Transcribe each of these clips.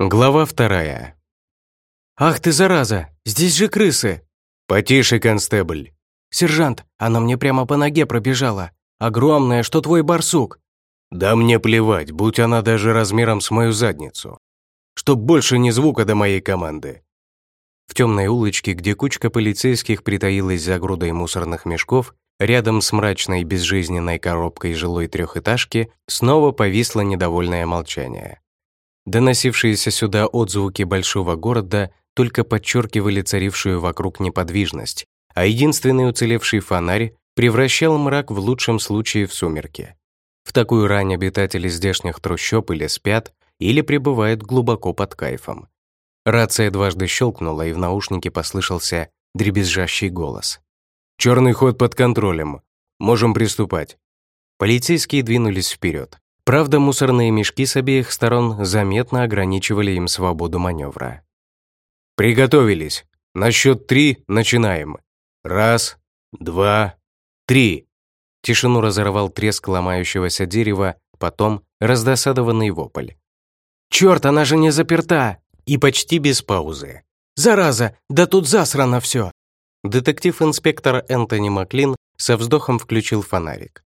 Глава вторая. «Ах ты, зараза! Здесь же крысы!» «Потише, констебль!» «Сержант, она мне прямо по ноге пробежала. Огромная, что твой барсук!» «Да мне плевать, будь она даже размером с мою задницу. Чтоб больше ни звука до моей команды». В темной улочке, где кучка полицейских притаилась за грудой мусорных мешков, рядом с мрачной безжизненной коробкой жилой трехэтажки, снова повисло недовольное молчание. Доносившиеся сюда отзвуки большого города только подчеркивали царившую вокруг неподвижность, а единственный уцелевший фонарь превращал мрак в лучшем случае в сумерки. В такую рань обитатели здешних трущоб или спят, или пребывают глубоко под кайфом. Рация дважды щелкнула, и в наушнике послышался дребезжащий голос. «Черный ход под контролем. Можем приступать». Полицейские двинулись вперед. Правда, мусорные мешки с обеих сторон заметно ограничивали им свободу маневра. «Приготовились. На счет три начинаем. Раз, два, три!» Тишину разорвал треск ломающегося дерева, потом раздосадованный вопль. «Черт, она же не заперта!» И почти без паузы. «Зараза, да тут засрано все!» Детектив-инспектор Энтони Маклин со вздохом включил фонарик.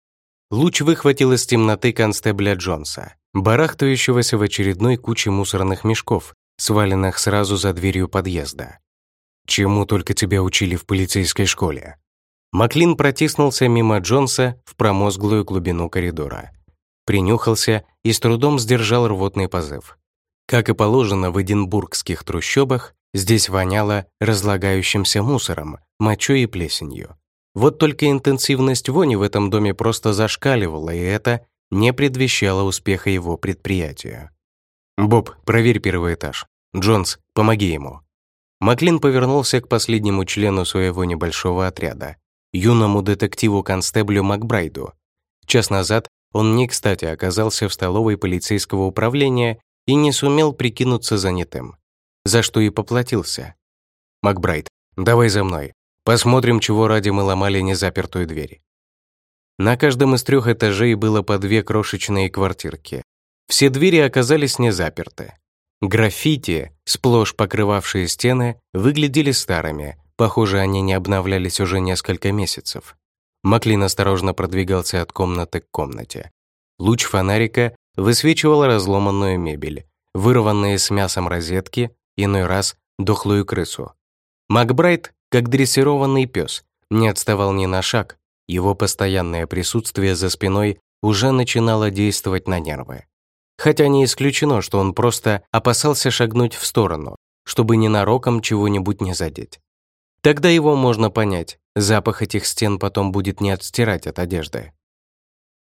Луч выхватил из темноты констебля Джонса, барахтающегося в очередной куче мусорных мешков, сваленных сразу за дверью подъезда. «Чему только тебя учили в полицейской школе?» Маклин протиснулся мимо Джонса в промозглую глубину коридора. Принюхался и с трудом сдержал рвотный позыв. Как и положено в эдинбургских трущобах, здесь воняло разлагающимся мусором, мочой и плесенью. Вот только интенсивность вони в этом доме просто зашкаливала, и это не предвещало успеха его предприятия. «Боб, проверь первый этаж. Джонс, помоги ему». Маклин повернулся к последнему члену своего небольшого отряда, юному детективу-констеблю Макбрайду. Час назад он не кстати оказался в столовой полицейского управления и не сумел прикинуться занятым, за что и поплатился. «Макбрайд, давай за мной. Посмотрим, чего ради мы ломали незапертую дверь. На каждом из трех этажей было по две крошечные квартирки. Все двери оказались не заперты. Граффити, сплошь покрывавшие стены, выглядели старыми, похоже, они не обновлялись уже несколько месяцев. Маклин осторожно продвигался от комнаты к комнате. Луч фонарика высвечивал разломанную мебель, вырванные с мясом розетки, иной раз дохлую крысу. Макбрайт как дрессированный пес, не отставал ни на шаг, его постоянное присутствие за спиной уже начинало действовать на нервы. Хотя не исключено, что он просто опасался шагнуть в сторону, чтобы ненароком чего-нибудь не задеть. Тогда его можно понять, запах этих стен потом будет не отстирать от одежды.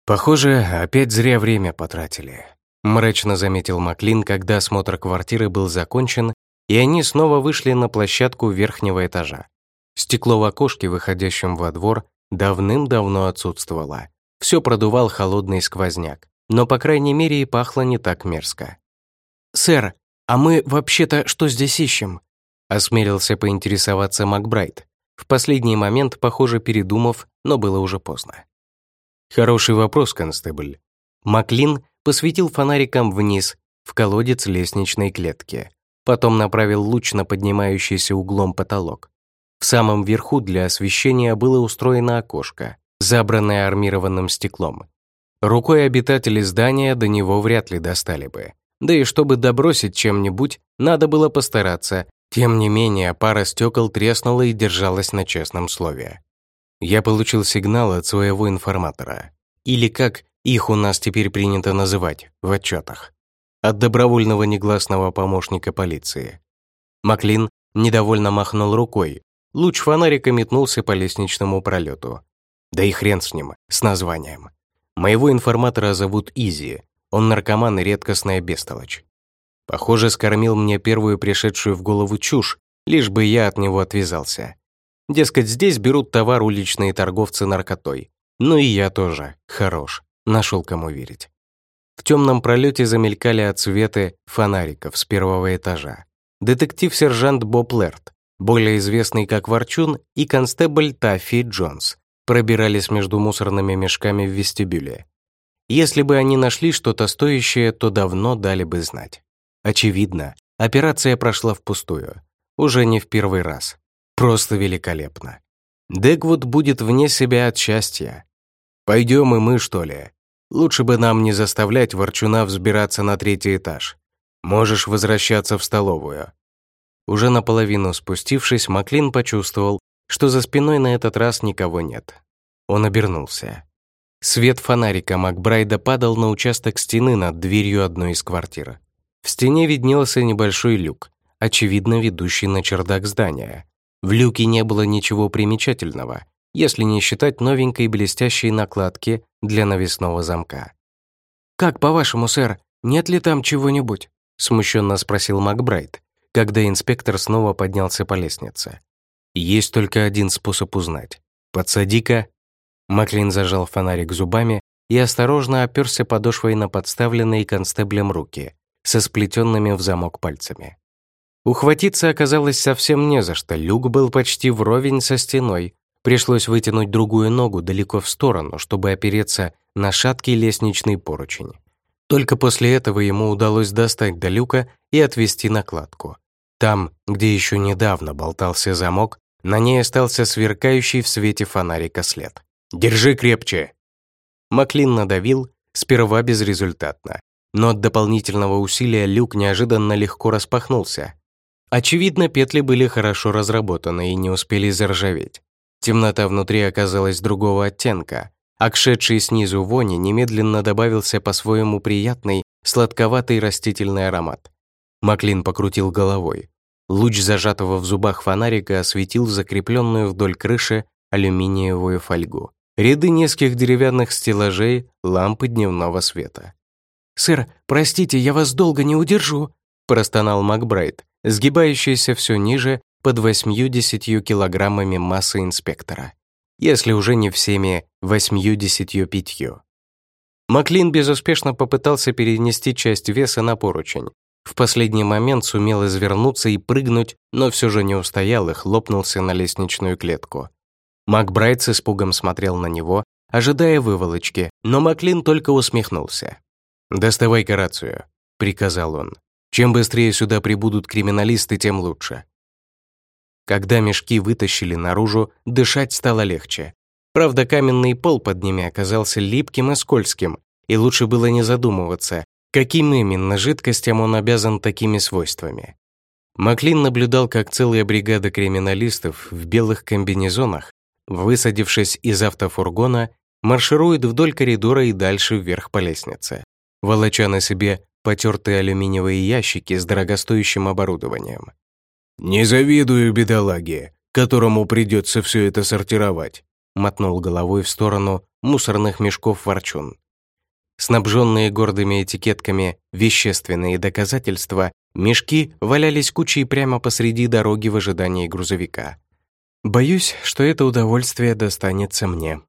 «Похоже, опять зря время потратили», — мрачно заметил Маклин, когда осмотр квартиры был закончен, и они снова вышли на площадку верхнего этажа. Стекло в окошке, выходящем во двор, давным-давно отсутствовало. Все продувал холодный сквозняк, но, по крайней мере, и пахло не так мерзко. «Сэр, а мы вообще-то что здесь ищем?» осмелился поинтересоваться Макбрайт, в последний момент, похоже, передумав, но было уже поздно. «Хороший вопрос, констебль». Маклин посветил фонариком вниз, в колодец лестничной клетки, потом направил луч на поднимающийся углом потолок. В самом верху для освещения было устроено окошко, забранное армированным стеклом. Рукой обитатели здания до него вряд ли достали бы. Да и чтобы добросить чем-нибудь, надо было постараться. Тем не менее, пара стекол треснула и держалась на честном слове. Я получил сигнал от своего информатора. Или как их у нас теперь принято называть в отчетах. От добровольного негласного помощника полиции. Маклин недовольно махнул рукой, Луч фонарика метнулся по лестничному пролету. Да и хрен с ним, с названием. Моего информатора зовут Изи. Он наркоман и редкостная бестолочь. Похоже, скормил мне первую пришедшую в голову чушь, лишь бы я от него отвязался. Дескать, здесь берут товар уличные торговцы наркотой. Ну и я тоже. Хорош. Нашел кому верить. В темном пролете замелькали отсветы фонариков с первого этажа. Детектив-сержант Боб Лерт более известный как Ворчун, и констебль Таффи Джонс, пробирались между мусорными мешками в вестибюле. Если бы они нашли что-то стоящее, то давно дали бы знать. Очевидно, операция прошла впустую. Уже не в первый раз. Просто великолепно. Дегвуд будет вне себя от счастья. Пойдем и мы, что ли? Лучше бы нам не заставлять Ворчуна взбираться на третий этаж. Можешь возвращаться в столовую». Уже наполовину спустившись, Маклин почувствовал, что за спиной на этот раз никого нет. Он обернулся. Свет фонарика Макбрайда падал на участок стены над дверью одной из квартир. В стене виднелся небольшой люк, очевидно ведущий на чердак здания. В люке не было ничего примечательного, если не считать новенькой блестящей накладки для навесного замка. «Как по-вашему, сэр, нет ли там чего-нибудь?» смущенно спросил Макбрайт, когда инспектор снова поднялся по лестнице. «Есть только один способ узнать. Подсади-ка». Маклин зажал фонарик зубами и осторожно оперся подошвой на подставленные констеблем руки со сплетенными в замок пальцами. Ухватиться оказалось совсем не за что, люк был почти вровень со стеной, пришлось вытянуть другую ногу далеко в сторону, чтобы опереться на шаткий лестничный поручень. Только после этого ему удалось достать до люка и отвести накладку. Там, где еще недавно болтался замок, на ней остался сверкающий в свете фонарика след. «Держи крепче!» Маклин надавил, сперва безрезультатно, но от дополнительного усилия люк неожиданно легко распахнулся. Очевидно, петли были хорошо разработаны и не успели заржаветь. Темнота внутри оказалась другого оттенка, а к шедшей снизу вони немедленно добавился по-своему приятный, сладковатый растительный аромат. Маклин покрутил головой. Луч зажатого в зубах фонарика осветил закрепленную вдоль крыши алюминиевую фольгу. Ряды нескольких деревянных стеллажей, лампы дневного света. «Сэр, простите, я вас долго не удержу», простонал Макбрайт, сгибающийся все ниже под восьмью-десятью килограммами массы инспектора если уже не всеми восьмью-десятью пятью. Маклин безуспешно попытался перенести часть веса на поручень. В последний момент сумел извернуться и прыгнуть, но все же не устоял и хлопнулся на лестничную клетку. Макбрайт с испугом смотрел на него, ожидая выволочки, но Маклин только усмехнулся. «Доставай-ка рацию», — приказал он. «Чем быстрее сюда прибудут криминалисты, тем лучше. Когда мешки вытащили наружу, дышать стало легче. Правда, каменный пол под ними оказался липким и скользким, и лучше было не задумываться, каким именно жидкостям он обязан такими свойствами. Маклин наблюдал, как целая бригада криминалистов в белых комбинезонах, высадившись из автофургона, марширует вдоль коридора и дальше вверх по лестнице, волоча на себе потертые алюминиевые ящики с дорогостоящим оборудованием. «Не завидую бедолаге, которому придется все это сортировать», мотнул головой в сторону мусорных мешков ворчун. Снабженные гордыми этикетками «вещественные доказательства», мешки валялись кучей прямо посреди дороги в ожидании грузовика. Боюсь, что это удовольствие достанется мне.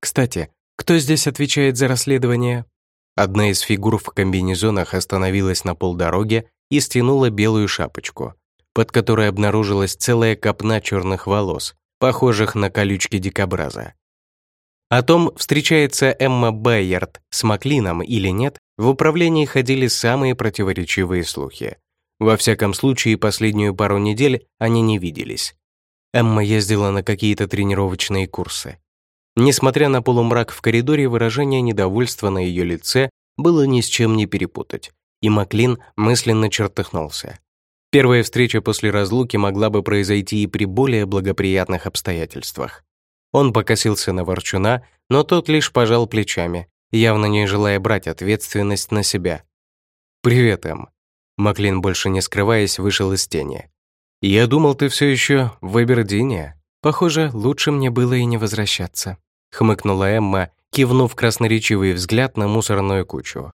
Кстати, кто здесь отвечает за расследование? Одна из фигур в комбинезонах остановилась на полдороге и стянула белую шапочку под которой обнаружилась целая копна черных волос, похожих на колючки дикобраза. О том, встречается Эмма Байерт с Маклином или нет, в управлении ходили самые противоречивые слухи. Во всяком случае, последнюю пару недель они не виделись. Эмма ездила на какие-то тренировочные курсы. Несмотря на полумрак в коридоре, выражение недовольства на ее лице было ни с чем не перепутать, и Маклин мысленно чертыхнулся. Первая встреча после разлуки могла бы произойти и при более благоприятных обстоятельствах. Он покосился на Ворчуна, но тот лишь пожал плечами, явно не желая брать ответственность на себя. «Привет, Эм». Маклин, больше не скрываясь, вышел из тени. «Я думал, ты все еще в Абердине. Похоже, лучше мне было и не возвращаться», хмыкнула Эмма, кивнув красноречивый взгляд на мусорную кучу.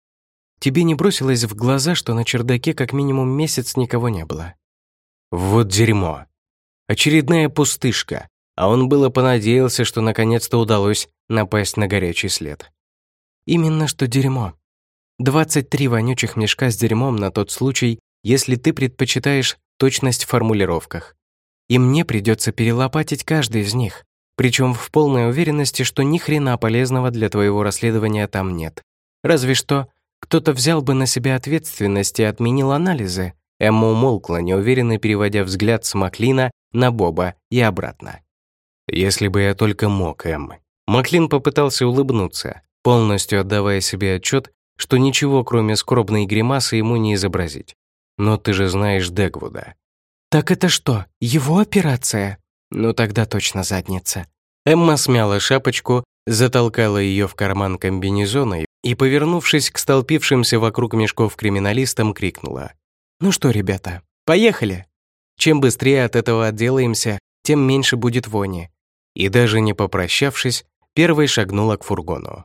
Тебе не бросилось в глаза, что на чердаке как минимум месяц никого не было? Вот дерьмо. Очередная пустышка, а он было понадеялся, что наконец-то удалось напасть на горячий след. Именно что дерьмо. 23 вонючих мешка с дерьмом на тот случай, если ты предпочитаешь точность в формулировках. И мне придется перелопатить каждый из них, причем в полной уверенности, что ни хрена полезного для твоего расследования там нет. Разве что кто-то взял бы на себя ответственность и отменил анализы. Эмма умолкла, неуверенно переводя взгляд с Маклина на Боба и обратно. «Если бы я только мог, Эмма». Маклин попытался улыбнуться, полностью отдавая себе отчет, что ничего, кроме скорбной гримасы, ему не изобразить. «Но ты же знаешь Дегвуда». «Так это что, его операция?» «Ну тогда точно задница». Эмма смяла шапочку, затолкала ее в карман комбинезона и, повернувшись к столпившимся вокруг мешков криминалистам, крикнула. «Ну что, ребята, поехали! Чем быстрее от этого отделаемся, тем меньше будет вони». И даже не попрощавшись, первой шагнула к фургону.